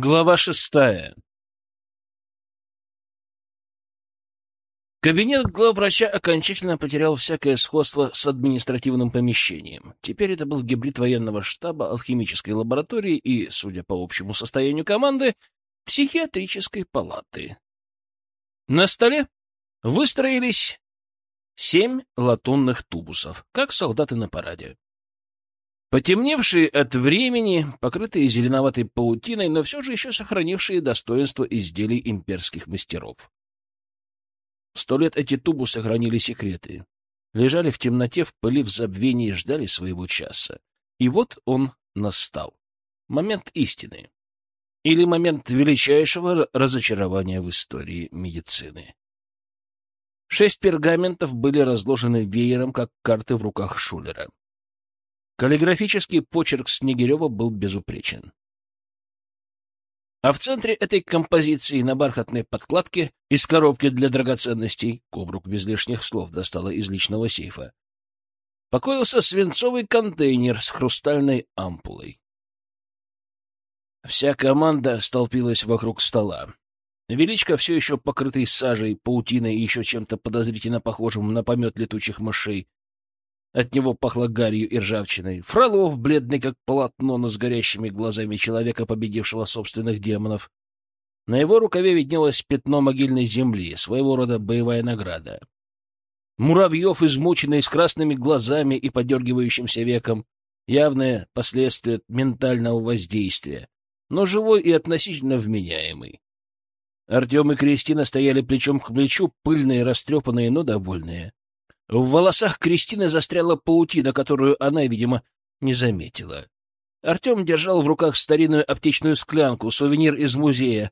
Глава шестая Кабинет главврача окончательно потерял всякое сходство с административным помещением. Теперь это был гибрид военного штаба, алхимической лаборатории и, судя по общему состоянию команды, психиатрической палаты. На столе выстроились семь латунных тубусов, как солдаты на параде. Потемневшие от времени, покрытые зеленоватой паутиной, но все же еще сохранившие достоинство изделий имперских мастеров. Сто лет эти тубусы хранили секреты. Лежали в темноте, в пыли, в забвении, ждали своего часа. И вот он настал. Момент истины. Или момент величайшего разочарования в истории медицины. Шесть пергаментов были разложены веером, как карты в руках Шулера. Каллиграфический почерк Снегирева был безупречен. А в центре этой композиции на бархатной подкладке из коробки для драгоценностей, Кобрук без лишних слов достала из личного сейфа, покоился свинцовый контейнер с хрустальной ампулой. Вся команда столпилась вокруг стола. Величко, все еще покрытый сажей, паутиной и еще чем-то подозрительно похожим на помет летучих мышей, от него пахло гарью и ржавчиной. Фролов, бледный как полотно, но с горящими глазами человека, победившего собственных демонов. На его рукаве виднелось пятно могильной земли, своего рода боевая награда. Муравьев, измученный, с красными глазами и подергивающимся веком, явное последствие ментального воздействия, но живой и относительно вменяемый. Артем и Кристина стояли плечом к плечу, пыльные, растрепанные, но довольные. В волосах Кристины застряла паутина, которую она, видимо, не заметила. Артем держал в руках старинную аптечную склянку, сувенир из музея,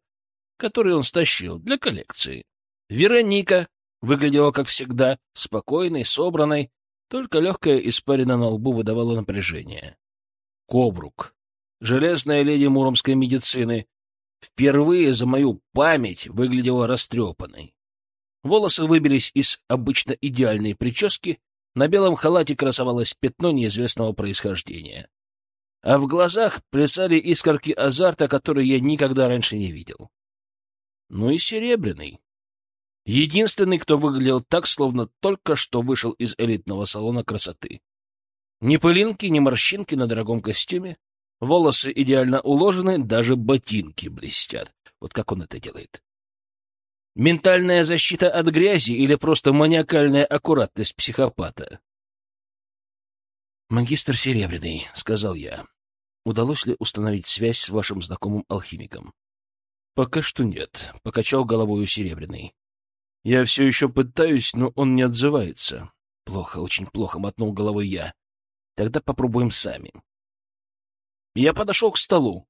который он стащил для коллекции. Вероника выглядела, как всегда, спокойной, собранной, только легкая испарина на лбу выдавала напряжение. Кобрук, железная леди муромской медицины, впервые за мою память выглядела растрепанной. Волосы выбились из обычно идеальной прически, на белом халате красовалось пятно неизвестного происхождения. А в глазах плясали искорки азарта, которые я никогда раньше не видел. Ну и серебряный. Единственный, кто выглядел так, словно только что вышел из элитного салона красоты. Ни пылинки, ни морщинки на дорогом костюме. Волосы идеально уложены, даже ботинки блестят. Вот как он это делает. Ментальная защита от грязи или просто маниакальная аккуратность психопата? «Магистр Серебряный», — сказал я, — «удалось ли установить связь с вашим знакомым алхимиком?» «Пока что нет», — покачал головой Серебряный. «Я все еще пытаюсь, но он не отзывается». «Плохо, очень плохо», — мотнул головой я. «Тогда попробуем сами». Я подошел к столу.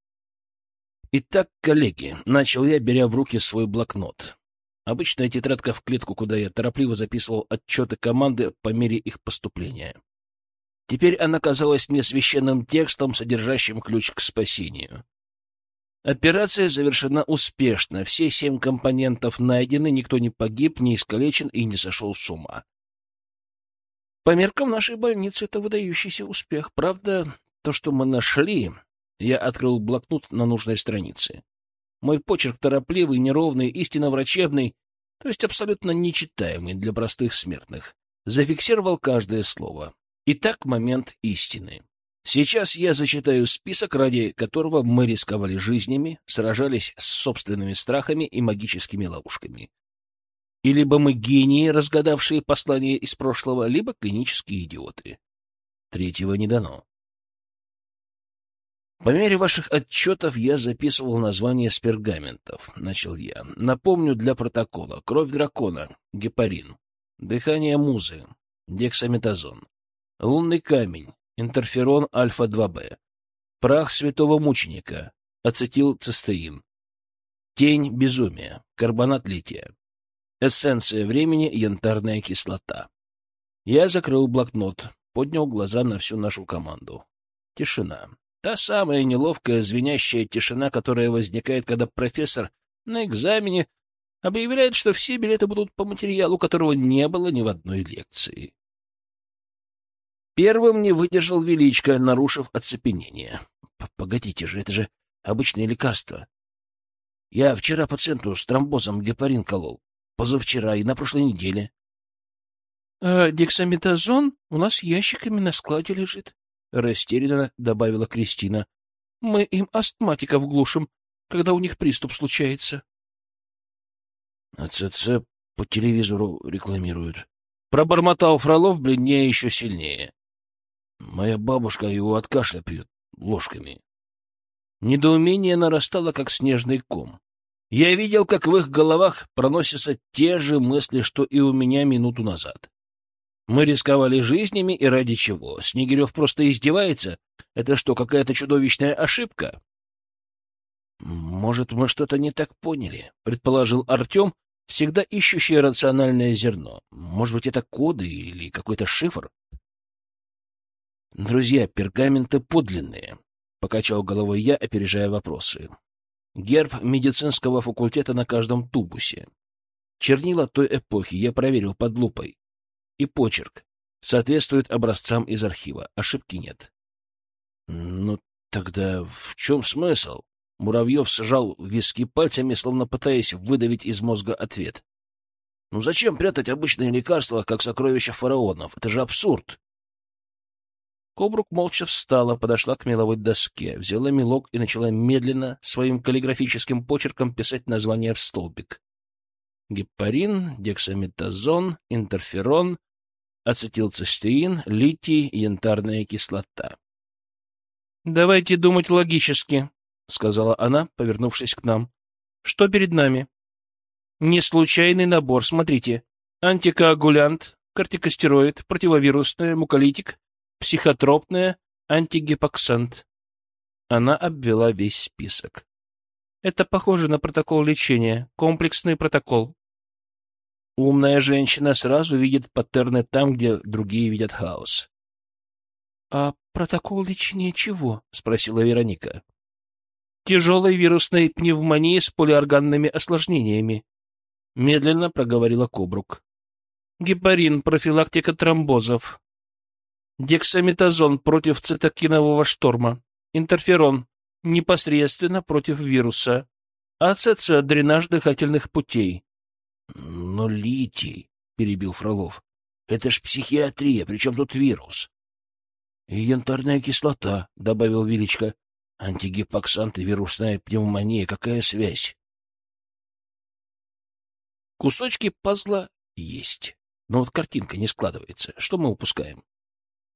«Итак, коллеги», — начал я, беря в руки свой блокнот. Обычная тетрадка в клетку, куда я торопливо записывал отчеты команды по мере их поступления. Теперь она казалась мне священным текстом, содержащим ключ к спасению. Операция завершена успешно, все семь компонентов найдены, никто не погиб, не искалечен и не сошел с ума. По меркам нашей больницы это выдающийся успех. Правда, то, что мы нашли... Я открыл блокнот на нужной странице. Мой почерк торопливый, неровный, истинно врачебный, то есть абсолютно нечитаемый для простых смертных. Зафиксировал каждое слово. Итак, момент истины. Сейчас я зачитаю список, ради которого мы рисковали жизнями, сражались с собственными страхами и магическими ловушками. И либо мы гении, разгадавшие послания из прошлого, либо клинические идиоты. Третьего не дано. По мере ваших отчетов я записывал названия с пергаментов, — начал я. Напомню для протокола. Кровь дракона, гепарин. Дыхание музы, дексаметазон. Лунный камень, интерферон альфа-2Б. Прах святого мученика, ацетилцистеин. Тень безумия, карбонат лития. Эссенция времени, янтарная кислота. Я закрыл блокнот, поднял глаза на всю нашу команду. Тишина. Та самая неловкая звенящая тишина, которая возникает, когда профессор на экзамене объявляет, что все билеты будут по материалу, которого не было ни в одной лекции. Первым не выдержал Величко, нарушив оцепенение. — Погодите же, это же обычное лекарство. Я вчера пациенту с тромбозом гепарин колол. Позавчера и на прошлой неделе. — А дексаметазон у нас ящиками на складе лежит, — растерянно добавила Кристина. — Мы им астматиков глушим, когда у них приступ случается. — АЦЦ по телевизору рекламируют. Пробормотал Фролов, бледнее еще сильнее. Моя бабушка его от кашля пьет ложками. Недоумение нарастало, как снежный ком. Я видел, как в их головах проносятся те же мысли, что и у меня минуту назад. Мы рисковали жизнями, и ради чего? Снегирев просто издевается? Это что, какая-то чудовищная ошибка? Может, мы что-то не так поняли, предположил Артем, всегда ищущий рациональное зерно. Может быть, это коды или какой-то шифр? Друзья, пергаменты подлинные, покачал головой я, опережая вопросы. Герб медицинского факультета на каждом тубусе. Чернила той эпохи я проверил под лупой. И почерк соответствует образцам из архива. Ошибки нет. Ну, тогда в чем смысл? Муравьев сжал виски пальцами, словно пытаясь выдавить из мозга ответ. «Ну зачем прятать обычные лекарства, как сокровища фараонов? Это же абсурд!» Кобрук молча встала, подошла к меловой доске, взяла мелок и начала медленно, своим каллиграфическим почерком писать название в столбик. Гепарин, дексаметазон, интерферон, ацетилцистеин, литий, янтарная кислота. «Давайте думать логически», — сказала она, повернувшись к нам. «Что перед нами?» «Не случайный набор, смотрите. Антикоагулянт, кортикостероид, противовирусное, муколитик, психотропное, антигипоксант». Она обвела весь список. «Это похоже на протокол лечения, комплексный протокол». Умная женщина сразу видит паттерны там, где другие видят хаос. «А протокол лечения чего?» — спросила Вероника тяжелой вирусной пневмонии с полиорганными осложнениями. Медленно проговорила Кобрук. Гепарин, профилактика тромбозов. Дексаметазон против цитокинового шторма. Интерферон, непосредственно против вируса. АЦЦ, дренаж дыхательных путей. — Но литий, — перебил Фролов, — это ж психиатрия, причем тут вирус? — И янтарная кислота, — добавил Величко. Антигипоксант и вирусная пневмония. Какая связь? Кусочки пазла есть. Но вот картинка не складывается. Что мы упускаем?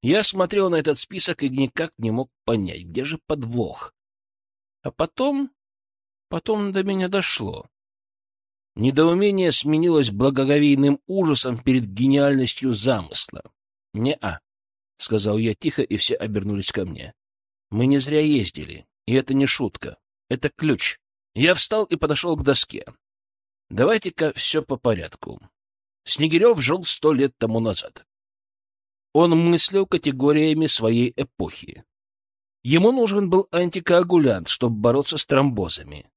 Я смотрел на этот список и никак не мог понять, где же подвох. А потом... Потом до меня дошло. Недоумение сменилось благоговейным ужасом перед гениальностью замысла. «Не-а», — сказал я тихо, и все обернулись ко мне. Мы не зря ездили, и это не шутка. Это ключ. Я встал и подошел к доске. Давайте-ка все по порядку. Снегирев жил сто лет тому назад. Он мыслил категориями своей эпохи. Ему нужен был антикоагулянт, чтобы бороться с тромбозами.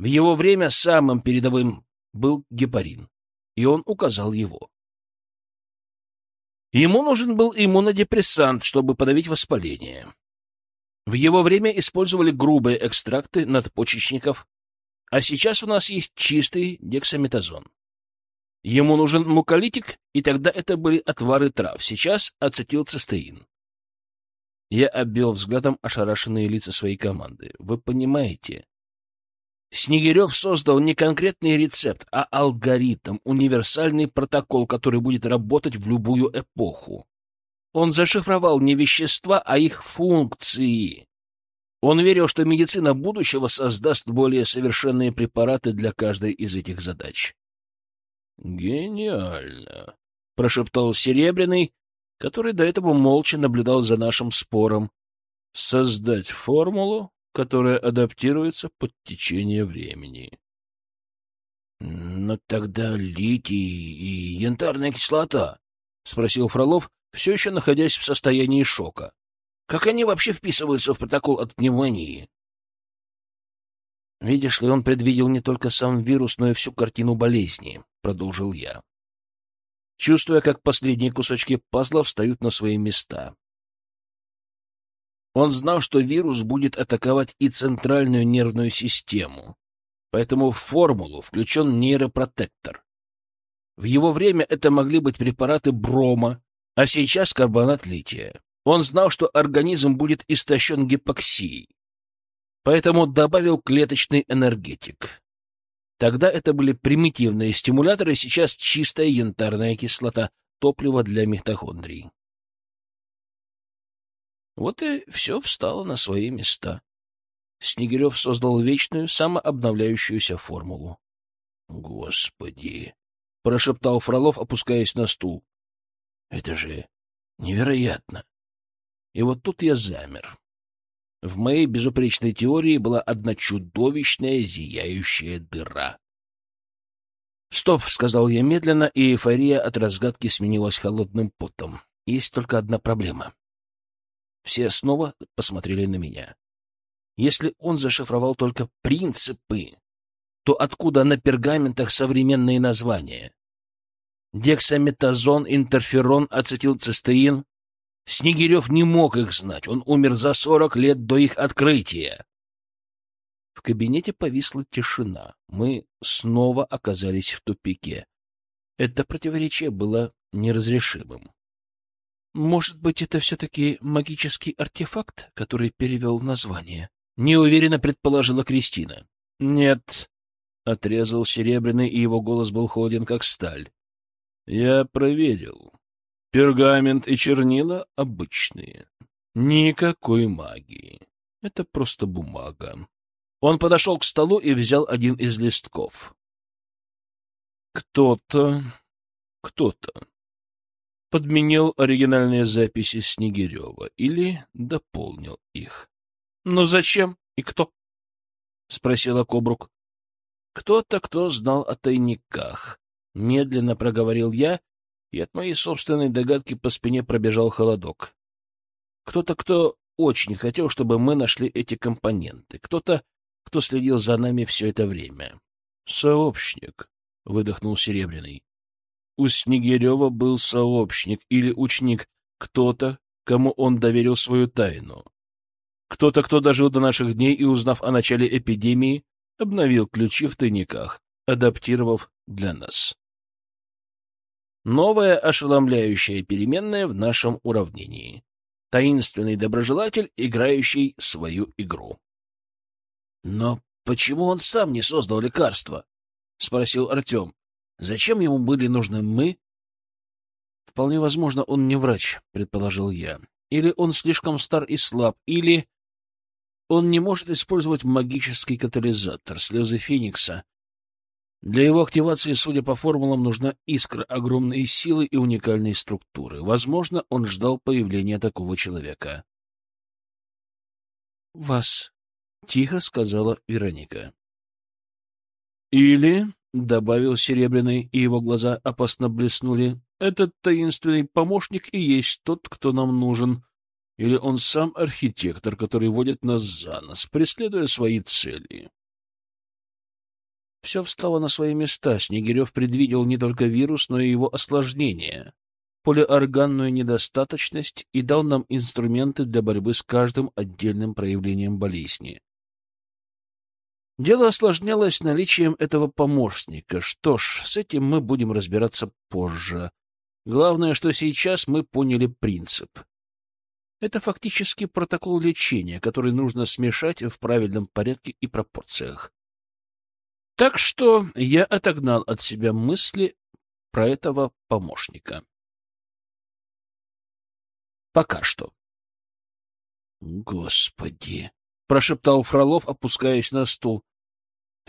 В его время самым передовым был гепарин, и он указал его. Ему нужен был иммунодепрессант, чтобы подавить воспаление. В его время использовали грубые экстракты надпочечников, а сейчас у нас есть чистый дексаметазон. Ему нужен муколитик, и тогда это были отвары трав, сейчас ацетилцистеин. Я обвел взглядом ошарашенные лица своей команды. Вы понимаете? Снегирев создал не конкретный рецепт, а алгоритм, универсальный протокол, который будет работать в любую эпоху. Он зашифровал не вещества, а их функции. Он верил, что медицина будущего создаст более совершенные препараты для каждой из этих задач. «Гениально!» — прошептал Серебряный, который до этого молча наблюдал за нашим спором. «Создать формулу, которая адаптируется под течение времени». «Но тогда литий и янтарная кислота?» — спросил Фролов, все еще находясь в состоянии шока. Как они вообще вписываются в протокол от пневмонии? Видишь ли, он предвидел не только сам вирус, но и всю картину болезни, — продолжил я. Чувствуя, как последние кусочки пазла встают на свои места. Он знал, что вирус будет атаковать и центральную нервную систему, поэтому в формулу включен нейропротектор. В его время это могли быть препараты брома, а сейчас карбонат лития. Он знал, что организм будет истощен гипоксией, поэтому добавил клеточный энергетик. Тогда это были примитивные стимуляторы, сейчас чистая янтарная кислота, топливо для митохондрий. Вот и все встало на свои места. Снегирев создал вечную, самообновляющуюся формулу. — Господи! — прошептал Фролов, опускаясь на стул. — Это же невероятно! И вот тут я замер. В моей безупречной теории была одна чудовищная зияющая дыра. «Стоп!» — сказал я медленно, и эйфория от разгадки сменилась холодным потом. «Есть только одна проблема». Все снова посмотрели на меня. Если он зашифровал только принципы, то откуда на пергаментах современные названия? Дексаметазон, интерферон, ацетилцистеин. Снегирев не мог их знать, он умер за сорок лет до их открытия. В кабинете повисла тишина. Мы снова оказались в тупике. Это противоречие было неразрешимым. «Может быть, это все-таки магический артефакт, который перевел название?» — неуверенно предположила Кристина. «Нет», — отрезал Серебряный, и его голос был холоден, как сталь. «Я проверил. Пергамент и чернила обычные. Никакой магии. Это просто бумага. Он подошел к столу и взял один из листков. Кто-то, кто-то подменил оригинальные записи Снегирева или дополнил их. — Но зачем и кто? — спросила Кобрук. — Кто-то, кто знал о тайниках. Медленно проговорил я, и от моей собственной догадки по спине пробежал холодок. Кто-то, кто очень хотел, чтобы мы нашли эти компоненты. Кто-то, кто следил за нами все это время. — Сообщник, — выдохнул Серебряный. У Снегирева был сообщник или ученик, кто-то, кому он доверил свою тайну. Кто-то, кто дожил до наших дней и, узнав о начале эпидемии, обновил ключи в тайниках, адаптировав для нас. Новая ошеломляющая переменная в нашем уравнении. Таинственный доброжелатель, играющий свою игру. Но почему он сам не создал лекарства? — спросил Артем. — Зачем ему были нужны мы? — Вполне возможно, он не врач, — предположил я. Или он слишком стар и слаб, или он не может использовать магический катализатор, слезы Феникса. Для его активации, судя по формулам, нужна искра огромной силы и уникальной структуры. Возможно, он ждал появления такого человека. — Вас — тихо сказала Вероника. «Или», — добавил Серебряный, и его глаза опасно блеснули, — «этот таинственный помощник и есть тот, кто нам нужен. Или он сам архитектор, который водит нас за нос, преследуя свои цели». Все встало на свои места. Снегирев предвидел не только вирус, но и его осложнения полиорганную недостаточность и дал нам инструменты для борьбы с каждым отдельным проявлением болезни. Дело осложнялось наличием этого помощника. Что ж, с этим мы будем разбираться позже. Главное, что сейчас мы поняли принцип. Это фактически протокол лечения, который нужно смешать в правильном порядке и пропорциях. Так что я отогнал от себя мысли про этого помощника. Пока что. «Господи!» — прошептал Фролов, опускаясь на стул.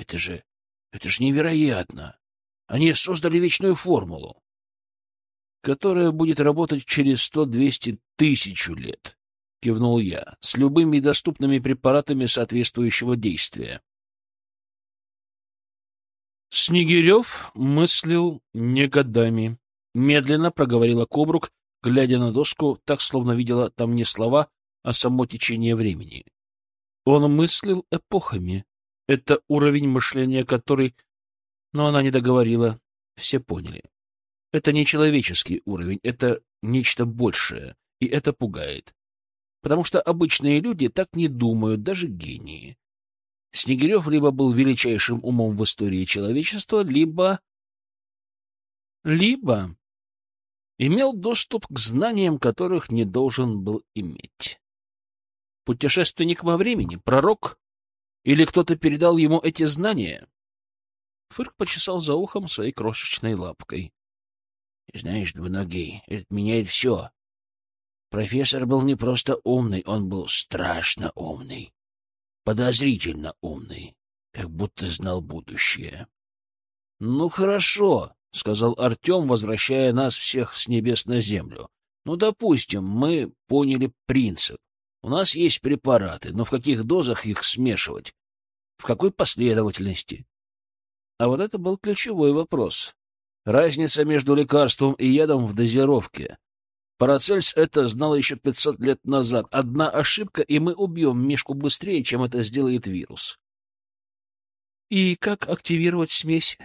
Это же... это же невероятно! Они создали вечную формулу, которая будет работать через сто-двести тысячу лет, — кивнул я, — с любыми доступными препаратами соответствующего действия. Снегирев мыслил не годами. Медленно проговорила Кобрук, глядя на доску, так, словно видела там не слова, а само течение времени. Он мыслил эпохами. Это уровень мышления, который... Но она не договорила. Все поняли. Это не человеческий уровень, это нечто большее, и это пугает. Потому что обычные люди так не думают, даже гении. Снегирев либо был величайшим умом в истории человечества, либо... Либо имел доступ к знаниям, которых не должен был иметь. Путешественник во времени, пророк, или кто-то передал ему эти знания? Фырк почесал за ухом своей крошечной лапкой. — Знаешь, двуногий, это меняет все. Профессор был не просто умный, он был страшно умный. Подозрительно умный, как будто знал будущее. — Ну, хорошо, — сказал Артем, возвращая нас всех с небес на землю. — Ну, допустим, мы поняли принцип. У нас есть препараты, но в каких дозах их смешивать? В какой последовательности? А вот это был ключевой вопрос. Разница между лекарством и ядом в дозировке. Парацельс это знал еще 500 лет назад. Одна ошибка, и мы убьем Мишку быстрее, чем это сделает вирус. — И как активировать смесь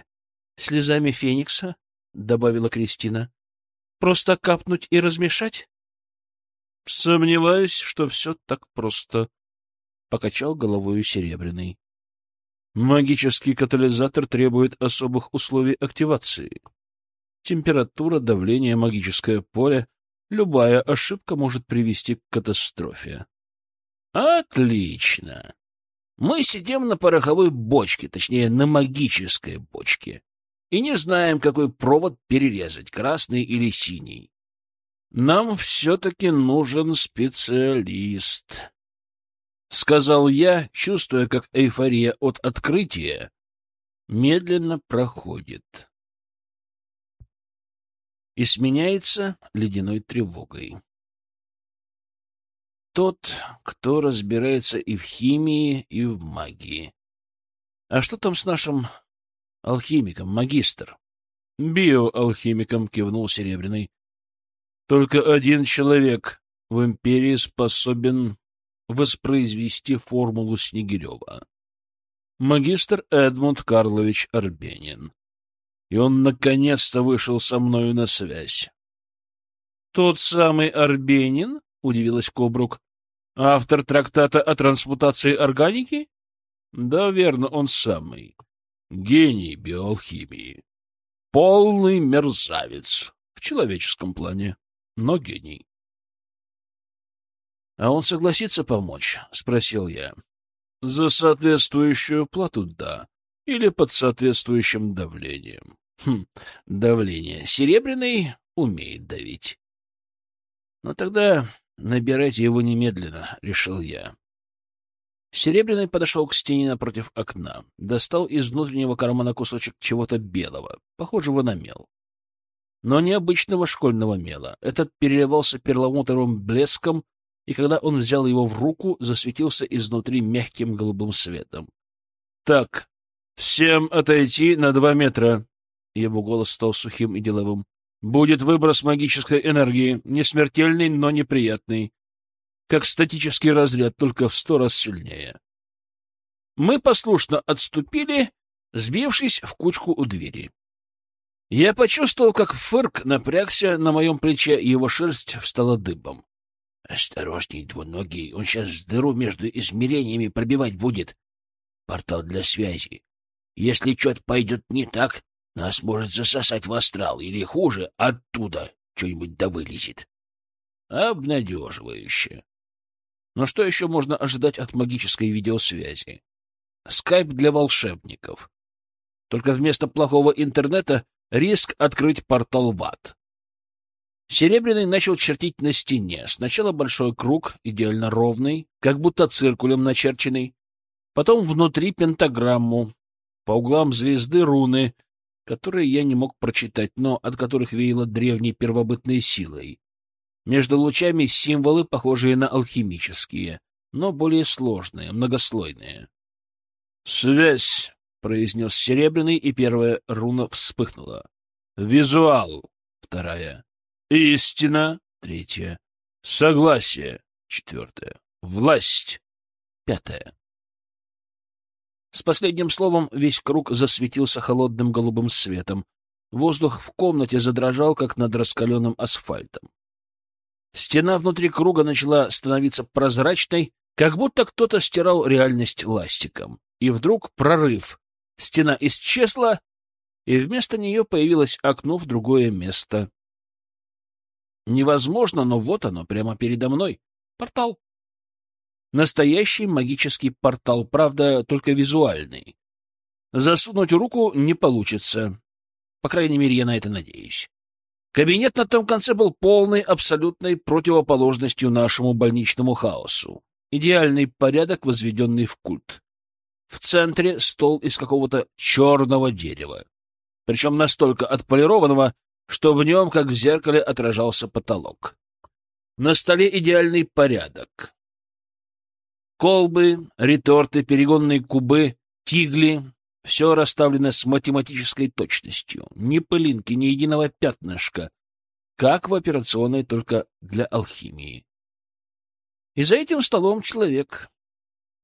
слезами Феникса? — добавила Кристина. — Просто капнуть и размешать? — Сомневаюсь, что все так просто, — покачал головою Серебряный. Магический катализатор требует особых условий активации. Температура, давление, магическое поле Любая ошибка может привести к катастрофе. Отлично. Мы сидим на пороховой бочке, точнее, на магической бочке, и не знаем, какой провод перерезать, красный или синий. Нам все-таки нужен специалист. — сказал я, чувствуя, как эйфория от открытия медленно проходит и сменяется ледяной тревогой. Тот, кто разбирается и в химии, и в магии. А что там с нашим алхимиком, магистр? Биоалхимиком кивнул Серебряный. Только один человек в империи способен воспроизвести формулу Снегирева. Магистр Эдмунд Карлович Арбенин и он наконец-то вышел со мною на связь. — Тот самый Арбенин? — удивилась Кобрук. — Автор трактата о трансмутации органики? — Да, верно, он самый. Гений биоалхимии. Полный мерзавец в человеческом плане, но гений. — А он согласится помочь? — спросил я. — За соответствующую плату — да или под соответствующим давлением. Хм, давление. Серебряный умеет давить. Но тогда набирайте его немедленно, — решил я. Серебряный подошел к стене напротив окна, достал из внутреннего кармана кусочек чего-то белого, похожего на мел. Но не обычного школьного мела. Этот переливался перламутровым блеском, и когда он взял его в руку, засветился изнутри мягким голубым светом. — Так, «Всем отойти на два метра!» Его голос стал сухим и деловым. «Будет выброс магической энергии, не смертельный, но неприятный. Как статический разряд, только в сто раз сильнее». Мы послушно отступили, сбившись в кучку у двери. Я почувствовал, как фырк напрягся на моем плече, и его шерсть встала дыбом. — Осторожней, двуногий, он сейчас дыру между измерениями пробивать будет. Портал для связи. Если что-то пойдет не так, нас может засосать в астрал, или хуже, оттуда что-нибудь да вылезет. Обнадеживающе. Но что еще можно ожидать от магической видеосвязи? Скайп для волшебников. Только вместо плохого интернета риск открыть портал в ад. Серебряный начал чертить на стене. Сначала большой круг, идеально ровный, как будто циркулем начерченный. Потом внутри пентаграмму, по углам звезды руны, которые я не мог прочитать, но от которых веяло древней первобытной силой. Между лучами символы, похожие на алхимические, но более сложные, многослойные. «Связь!» — произнес Серебряный, и первая руна вспыхнула. «Визуал!» — вторая. «Истина!» — третья. «Согласие!» — четвертая. «Власть!» — пятая. С последним словом весь круг засветился холодным голубым светом. Воздух в комнате задрожал, как над раскаленным асфальтом. Стена внутри круга начала становиться прозрачной, как будто кто-то стирал реальность ластиком. и вдруг прорыв. Стена исчезла, и вместо нее появилось окно в другое место. Невозможно, но вот оно, прямо передо мной. Портал. Настоящий магический портал, правда, только визуальный. Засунуть руку не получится. По крайней мере, я на это надеюсь. Кабинет на том конце был полной, абсолютной противоположностью нашему больничному хаосу. Идеальный порядок, возведенный в культ. В центре стол из какого-то черного дерева. Причем настолько отполированного, что в нем, как в зеркале, отражался потолок. На столе идеальный порядок. Колбы, реторты, перегонные кубы, тигли — все расставлено с математической точностью. Ни пылинки, ни единого пятнышка. Как в операционной, только для алхимии. И за этим столом человек.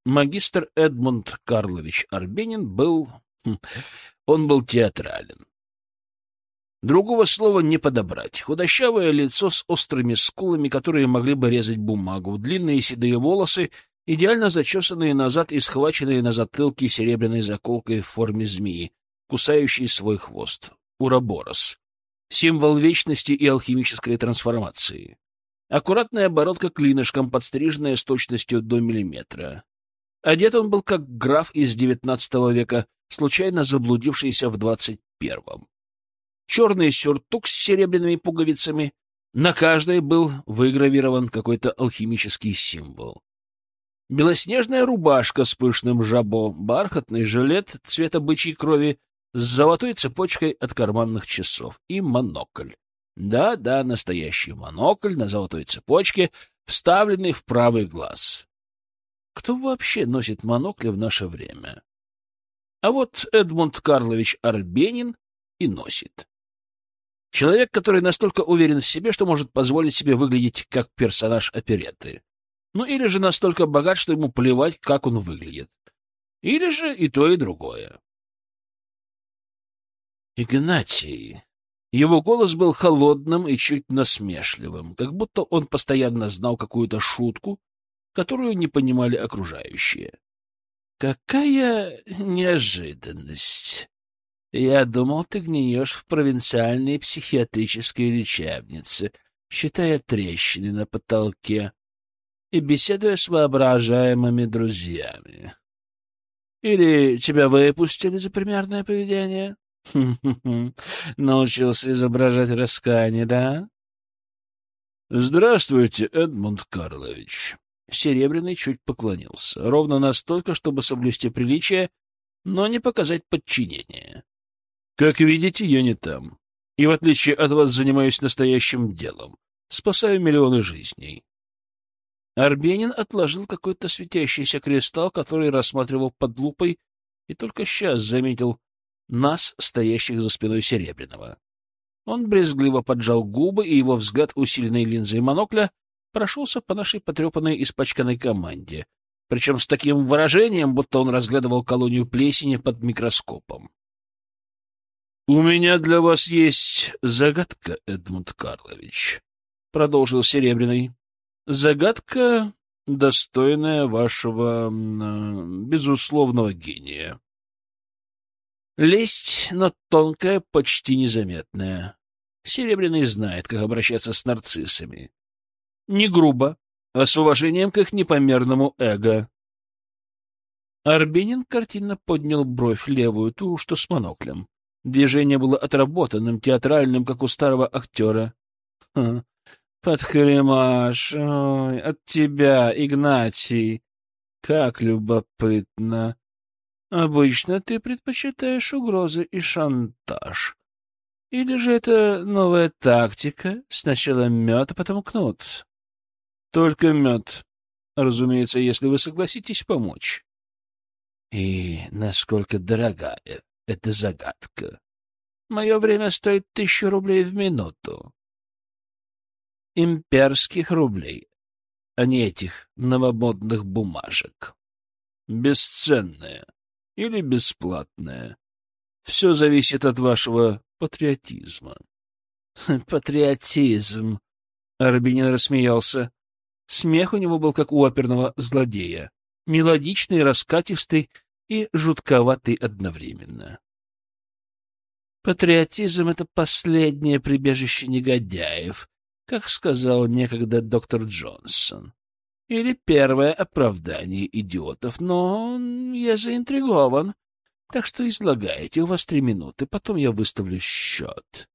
Магистр Эдмунд Карлович Арбенин был... Хм, он был театрален. Другого слова не подобрать. Худощавое лицо с острыми скулами, которые могли бы резать бумагу, длинные седые волосы, идеально зачесанные назад и схваченные на затылке серебряной заколкой в форме змеи, кусающей свой хвост. Ураборос. Символ вечности и алхимической трансформации. Аккуратная бородка клинышком, подстриженная с точностью до миллиметра. Одет он был как граф из девятнадцатого века, случайно заблудившийся в первом. Черный сюртук с серебряными пуговицами. На каждой был выгравирован какой-то алхимический символ. Белоснежная рубашка с пышным жабо, бархатный жилет цвета бычьей крови с золотой цепочкой от карманных часов и монокль. Да-да, настоящий монокль на золотой цепочке, вставленный в правый глаз. Кто вообще носит монокли в наше время? А вот Эдмунд Карлович Арбенин и носит. Человек, который настолько уверен в себе, что может позволить себе выглядеть как персонаж оперетты. Ну или же настолько богат, что ему плевать, как он выглядит. Или же и то, и другое. Игнатий, его голос был холодным и чуть насмешливым, как будто он постоянно знал какую-то шутку, которую не понимали окружающие. «Какая неожиданность! Я думал, ты гниешь в провинциальной психиатрической лечебнице, считая трещины на потолке и беседуя с воображаемыми друзьями. Или тебя выпустили за примерное поведение?» Научился изображать раскаяние, да? Здравствуйте, Эдмунд Карлович. Серебряный чуть поклонился, ровно настолько, чтобы соблюсти приличие, но не показать подчинение. Как видите, я не там. И в отличие от вас занимаюсь настоящим делом. Спасаю миллионы жизней. Арбенин отложил какой-то светящийся кристалл, который рассматривал под лупой, и только сейчас заметил нас, стоящих за спиной Серебряного. Он брезгливо поджал губы, и его взгляд, усиленный линзой монокля, прошелся по нашей потрепанной испачканной команде, причем с таким выражением, будто он разглядывал колонию плесени под микроскопом. — У меня для вас есть загадка, Эдмунд Карлович, — продолжил Серебряный. — Загадка, достойная вашего э, безусловного гения. Лесть, но тонкая, почти незаметная. Серебряный знает, как обращаться с нарциссами. Не грубо, а с уважением к их непомерному эго. Арбенин картинно поднял бровь левую, ту, что с моноклем. Движение было отработанным, театральным, как у старого актера. Ха, подхремаш, ой, от тебя, Игнатий. Как любопытно. Обычно ты предпочитаешь угрозы и шантаж. Или же это новая тактика? Сначала мед, а потом кнут. Только мед. Разумеется, если вы согласитесь помочь. И насколько дорогая эта загадка? Мое время стоит тысячу рублей в минуту. Имперских рублей, а не этих новомодных бумажек. Бесценная или бесплатное. Все зависит от вашего патриотизма. Патриотизм. Арбинин рассмеялся. Смех у него был как у оперного злодея. Мелодичный, раскатистый и жутковатый одновременно. Патриотизм — это последнее прибежище негодяев, как сказал некогда доктор Джонсон. Или первое оправдание идиотов, но я заинтригован. Так что излагайте, у вас три минуты, потом я выставлю счет.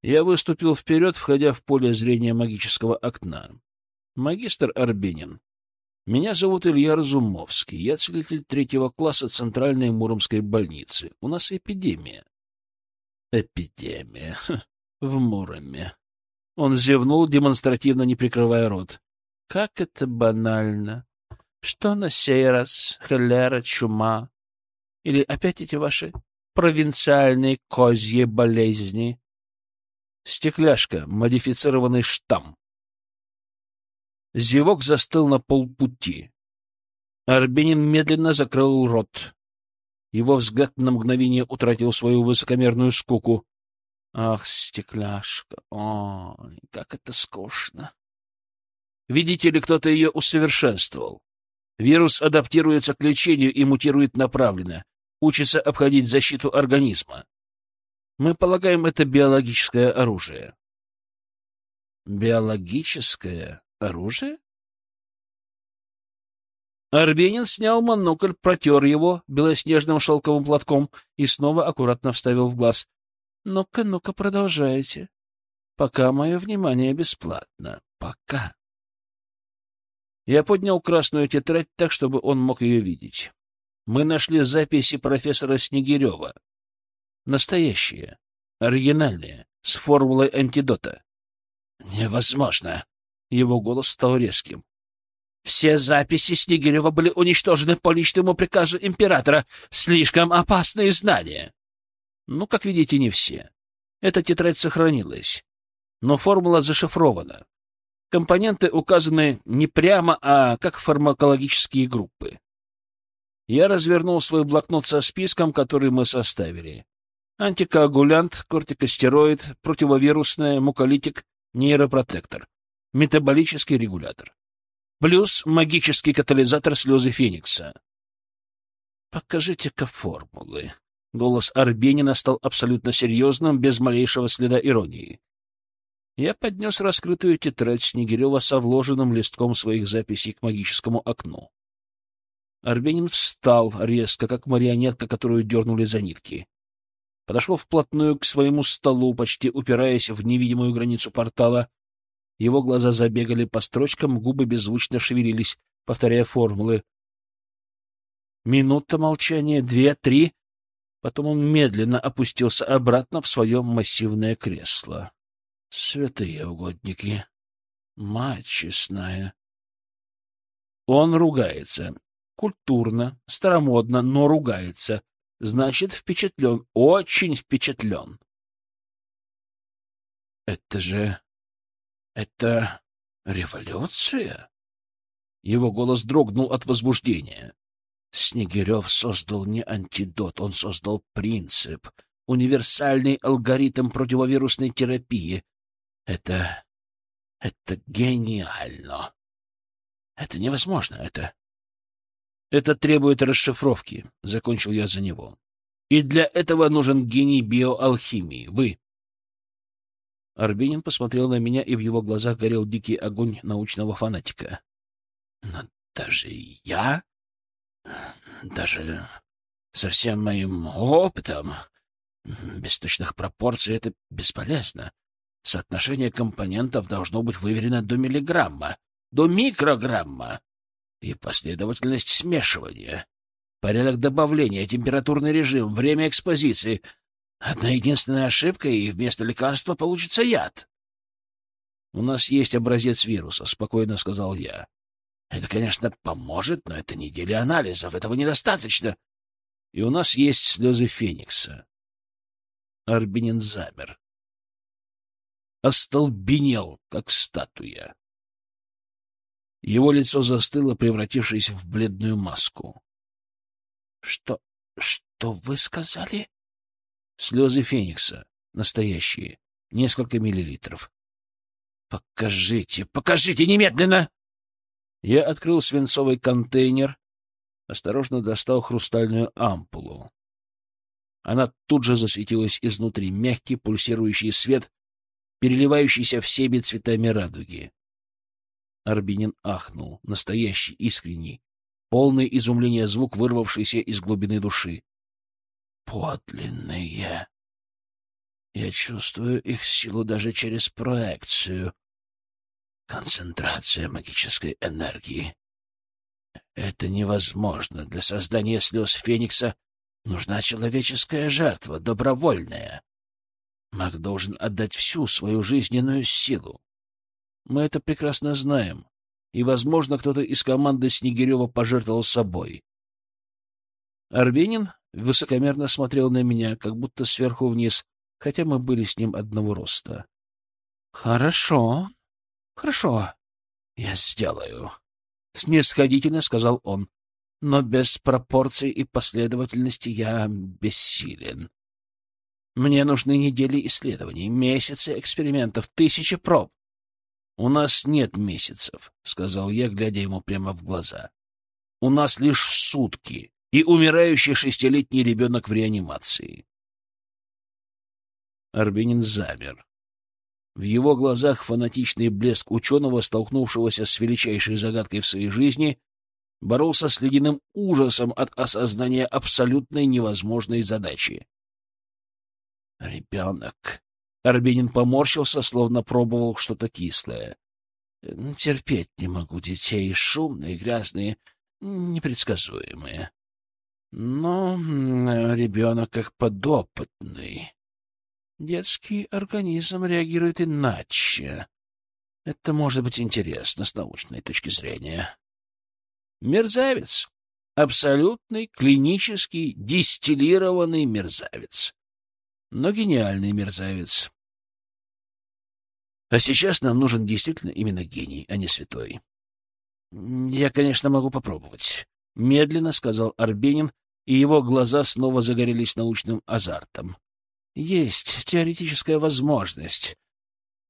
Я выступил вперед, входя в поле зрения магического окна. Магистр Арбенин. Меня зовут Илья Разумовский. Я целитель третьего класса Центральной Муромской больницы. У нас эпидемия. Эпидемия. В Муроме. Он зевнул, демонстративно не прикрывая рот. Как это банально. Что на сей раз? Холера, чума? Или опять эти ваши провинциальные козьи болезни? Стекляшка, модифицированный штамм. Зевок застыл на полпути. Арбенин медленно закрыл рот. Его взгляд на мгновение утратил свою высокомерную скуку. Ах, стекляшка, ой, как это скучно. Видите ли, кто-то ее усовершенствовал. Вирус адаптируется к лечению и мутирует направленно, учится обходить защиту организма. Мы полагаем, это биологическое оружие. Биологическое оружие? Арбенин снял монокль, протер его белоснежным шелковым платком и снова аккуратно вставил в глаз. Ну-ка, ну-ка, продолжайте. Пока мое внимание бесплатно. Пока. Я поднял красную тетрадь так, чтобы он мог ее видеть. Мы нашли записи профессора Снегирева. Настоящие, оригинальные, с формулой антидота. Невозможно. Его голос стал резким. Все записи Снегирева были уничтожены по личному приказу императора. Слишком опасные знания. Ну, как видите, не все. Эта тетрадь сохранилась. Но формула зашифрована. Компоненты указаны не прямо, а как фармакологические группы. Я развернул свой блокнот со списком, который мы составили. Антикоагулянт, кортикостероид, противовирусная, муколитик, нейропротектор, метаболический регулятор. Плюс магический катализатор слезы Феникса. Покажите-ка формулы. Голос Арбенина стал абсолютно серьезным, без малейшего следа иронии. Я поднес раскрытую тетрадь Снегирева со вложенным листком своих записей к магическому окну. Арбенин встал резко, как марионетка, которую дернули за нитки. Подошел вплотную к своему столу, почти упираясь в невидимую границу портала. Его глаза забегали по строчкам, губы беззвучно шевелились, повторяя формулы. Минута молчания, две, три. Потом он медленно опустился обратно в свое массивное кресло. Святые угодники! Мать честная! Он ругается. Культурно, старомодно, но ругается. Значит, впечатлен, очень впечатлен. Это же... Это революция? Его голос дрогнул от возбуждения. Снегирев создал не антидот, он создал принцип, универсальный алгоритм противовирусной терапии. Это... это гениально. Это невозможно, это... Это требует расшифровки, — закончил я за него. И для этого нужен гений биоалхимии, вы. Арбенин посмотрел на меня, и в его глазах горел дикий огонь научного фанатика. Но даже я даже со всем моим опытом без точных пропорций это бесполезно. Соотношение компонентов должно быть выверено до миллиграмма, до микрограмма. И последовательность смешивания, порядок добавления, температурный режим, время экспозиции. Одна единственная ошибка, и вместо лекарства получится яд. — У нас есть образец вируса, — спокойно сказал я. Это, конечно, поможет, но это недели анализов, этого недостаточно. И у нас есть слезы Феникса. Арбинин замер. Остолбенел, как статуя. Его лицо застыло, превратившись в бледную маску. — Что... что вы сказали? — Слезы Феникса. Настоящие. Несколько миллилитров. — Покажите, покажите немедленно! Я открыл свинцовый контейнер, осторожно достал хрустальную ампулу. Она тут же засветилась изнутри, мягкий пульсирующий свет, переливающийся всеми цветами радуги. Арбинин ахнул, настоящий, искренний, полный изумления звук, вырвавшийся из глубины души. «Подлинные! Я чувствую их силу даже через проекцию. Концентрация магической энергии. Это невозможно. Для создания слез Феникса нужна человеческая жертва, добровольная. Маг должен отдать всю свою жизненную силу. Мы это прекрасно знаем, и, возможно, кто-то из команды Снегирева пожертвовал собой. Арбенин высокомерно смотрел на меня, как будто сверху вниз, хотя мы были с ним одного роста. — Хорошо, хорошо, я сделаю, — снисходительно сказал он. — Но без пропорций и последовательности я бессилен. Мне нужны недели исследований, месяцы экспериментов, тысячи проб. — У нас нет месяцев, — сказал я, глядя ему прямо в глаза. — У нас лишь сутки и умирающий шестилетний ребенок в реанимации. Арбенин замер. В его глазах фанатичный блеск ученого, столкнувшегося с величайшей загадкой в своей жизни, боролся с ледяным ужасом от осознания абсолютной невозможной задачи. «Ребенок!» Арбенин поморщился, словно пробовал что-то кислое. «Терпеть не могу детей, шумные, грязные, непредсказуемые. Но ребенок как подопытный. Детский организм реагирует иначе. Это может быть интересно с научной точки зрения. Мерзавец. Абсолютный, клинический, дистиллированный мерзавец. Но гениальный мерзавец. А сейчас нам нужен действительно именно гений, а не святой. Я, конечно, могу попробовать. Медленно сказал Арбенин, и его глаза снова загорелись научным азартом. Есть теоретическая возможность.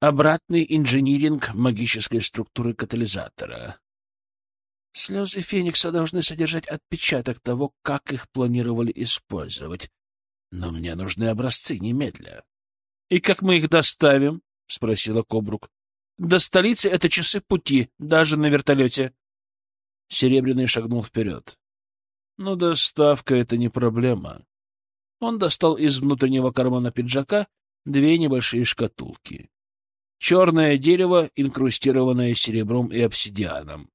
Обратный инжиниринг магической структуры катализатора. Слезы Феникса должны содержать отпечаток того, как их планировали использовать. Но мне нужны образцы немедля. — И как мы их доставим? — спросила Кобрук. — До столицы это часы пути, даже на вертолете. Серебряный шагнул вперед. — Но доставка — это не проблема. Он достал из внутреннего кармана пиджака две небольшие шкатулки. Черное дерево, инкрустированное серебром и обсидианом.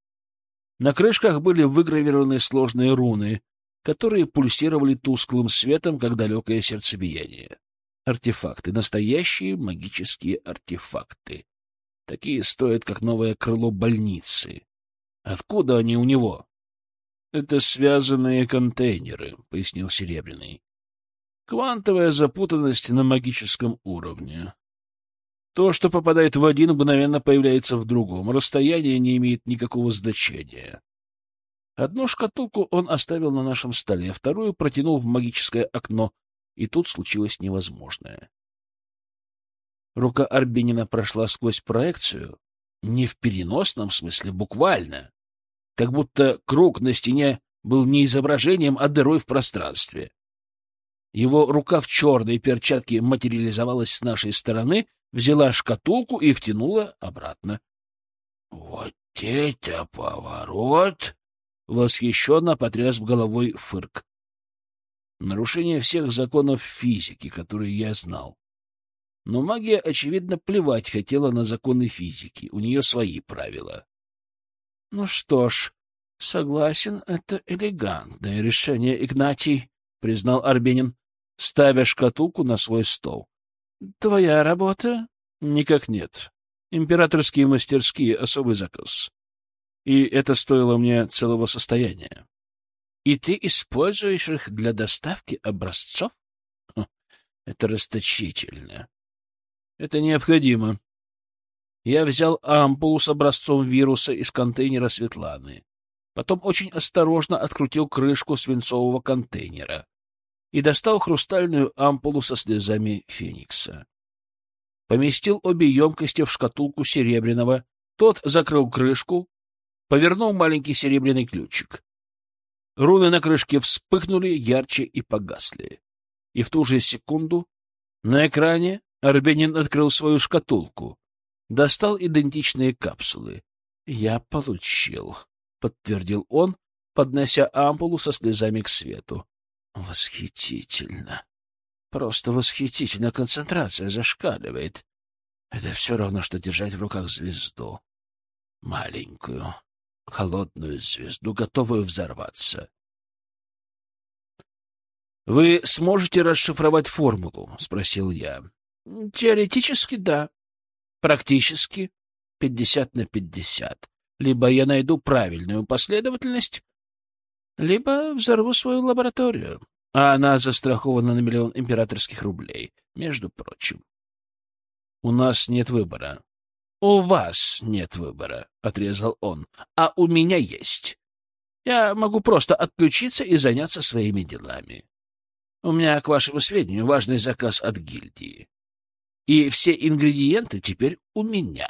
На крышках были выгравированы сложные руны, которые пульсировали тусклым светом, как далекое сердцебиение. Артефакты, настоящие магические артефакты. Такие стоят, как новое крыло больницы. Откуда они у него? — Это связанные контейнеры, — пояснил Серебряный. Квантовая запутанность на магическом уровне. То, что попадает в один, мгновенно появляется в другом. Расстояние не имеет никакого значения. Одну шкатулку он оставил на нашем столе, вторую протянул в магическое окно, и тут случилось невозможное. Рука Арбенина прошла сквозь проекцию, не в переносном смысле, буквально, как будто круг на стене был не изображением, а дырой в пространстве. Его рука в черной перчатке материализовалась с нашей стороны, взяла шкатулку и втянула обратно. — Вот это поворот! — восхищенно потряс головой Фырк. Нарушение всех законов физики, которые я знал. Но магия, очевидно, плевать хотела на законы физики. У нее свои правила. — Ну что ж, согласен, это элегантное решение, Игнатий, — признал Арбенин ставя шкатулку на свой стол. — Твоя работа? — Никак нет. Императорские мастерские — особый заказ. И это стоило мне целого состояния. — И ты используешь их для доставки образцов? Хм, это расточительно. Это необходимо. Я взял ампулу с образцом вируса из контейнера Светланы. Потом очень осторожно открутил крышку свинцового контейнера и достал хрустальную ампулу со слезами феникса. Поместил обе емкости в шкатулку серебряного, тот закрыл крышку, повернул маленький серебряный ключик. Руны на крышке вспыхнули ярче и погасли. И в ту же секунду на экране Арбенин открыл свою шкатулку, достал идентичные капсулы. «Я получил», — подтвердил он, поднося ампулу со слезами к свету. «Восхитительно! Просто восхитительно! Концентрация зашкаливает. Это все равно, что держать в руках звезду. Маленькую, холодную звезду, готовую взорваться. «Вы сможете расшифровать формулу?» — спросил я. «Теоретически, да. Практически пятьдесят на пятьдесят. Либо я найду правильную последовательность, либо взорву свою лабораторию. А она застрахована на миллион императорских рублей, между прочим. У нас нет выбора. У вас нет выбора, — отрезал он, — а у меня есть. Я могу просто отключиться и заняться своими делами. У меня, к вашему сведению, важный заказ от гильдии. И все ингредиенты теперь у меня.